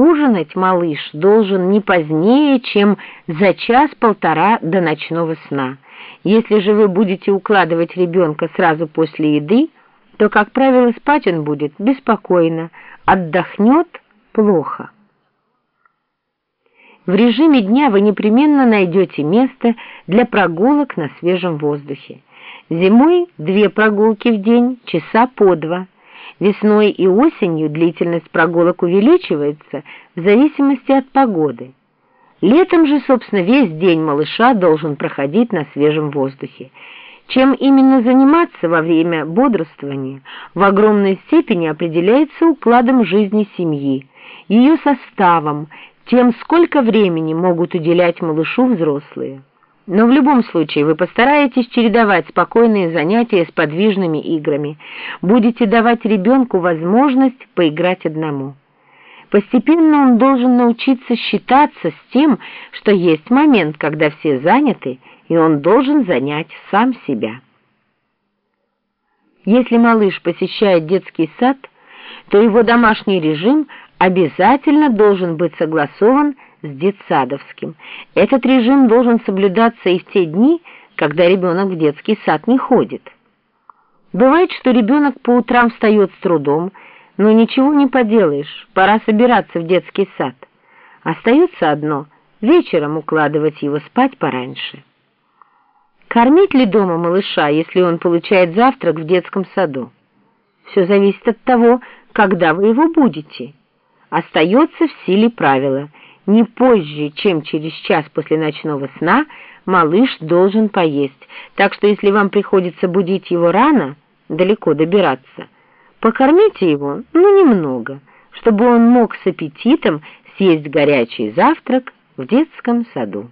ужинать малыш должен не позднее, чем за час-полтора до ночного сна. Если же вы будете укладывать ребенка сразу после еды, то, как правило, спать он будет беспокойно, отдохнет плохо. В режиме дня вы непременно найдете место для прогулок на свежем воздухе. Зимой две прогулки в день, часа по два. Весной и осенью длительность прогулок увеличивается в зависимости от погоды. Летом же, собственно, весь день малыша должен проходить на свежем воздухе. Чем именно заниматься во время бодрствования в огромной степени определяется укладом жизни семьи, ее составом, тем, сколько времени могут уделять малышу взрослые. Но в любом случае вы постараетесь чередовать спокойные занятия с подвижными играми, будете давать ребенку возможность поиграть одному. Постепенно он должен научиться считаться с тем, что есть момент, когда все заняты, и он должен занять сам себя. Если малыш посещает детский сад, то его домашний режим обязательно должен быть согласован с детсадовским. Этот режим должен соблюдаться и в те дни, когда ребенок в детский сад не ходит. Бывает, что ребенок по утрам встает с трудом, но ничего не поделаешь, пора собираться в детский сад. Остается одно — вечером укладывать его спать пораньше. Кормить ли дома малыша, если он получает завтрак в детском саду? Все зависит от того, когда вы его будете остается в силе правило не позже, чем через час после ночного сна малыш должен поесть, так что если вам приходится будить его рано, далеко добираться, покормите его, ну немного, чтобы он мог с аппетитом съесть горячий завтрак в детском саду.